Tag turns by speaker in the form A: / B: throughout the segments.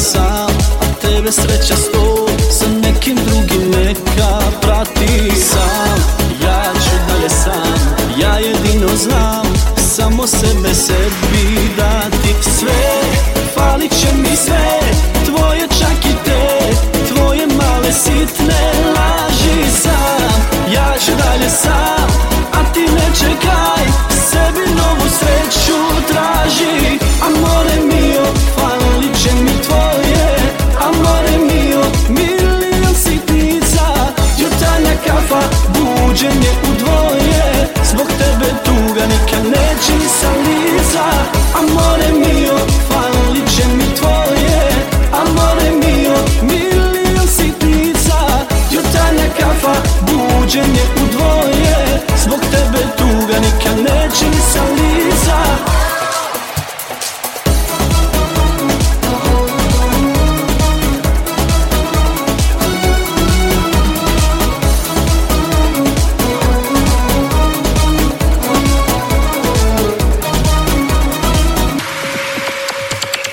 A: sam A tebe sreća sto. Sa nekim drugim neka prati Sam, ja ću dalje sam Ja jedino znam. Samo sebe sebi dati Sve, falit će mi sve Tvoje čak i te. Tvoje male sitne laži sam. Ja ću dalje sam buđenje u dvoje Zbog tebe tuga nikad neće lica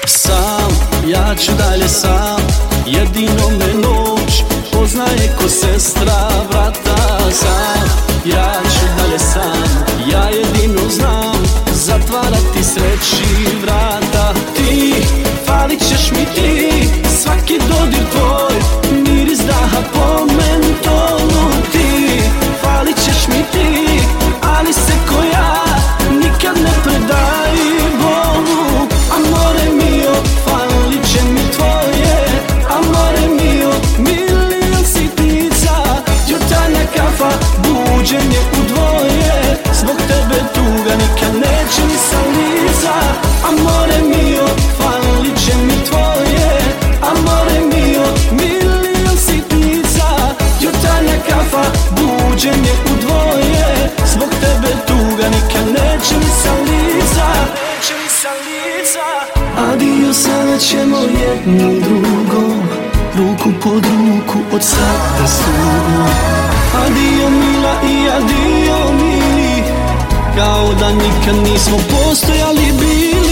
A: Sam, ja ću dalje sam Jedino me noć Poznaje ko sestra vrata Sam, ja ću dalje sam buđenje u dvoje Zbog tebe tuga nikad neće mi sa lica. Amore mio, falit će mi tvoje Amore mio, milion sitnica. Jutarnja kafa, buđenje u dvoje Zbog tebe tuga nikad neće mi sa lica. Neće mi sa lica. Adio, sada ćemo jedno drugo Ruku pod ruku od sada stugo Adio mila i adio mili. Kao da nikad nismo postojali bili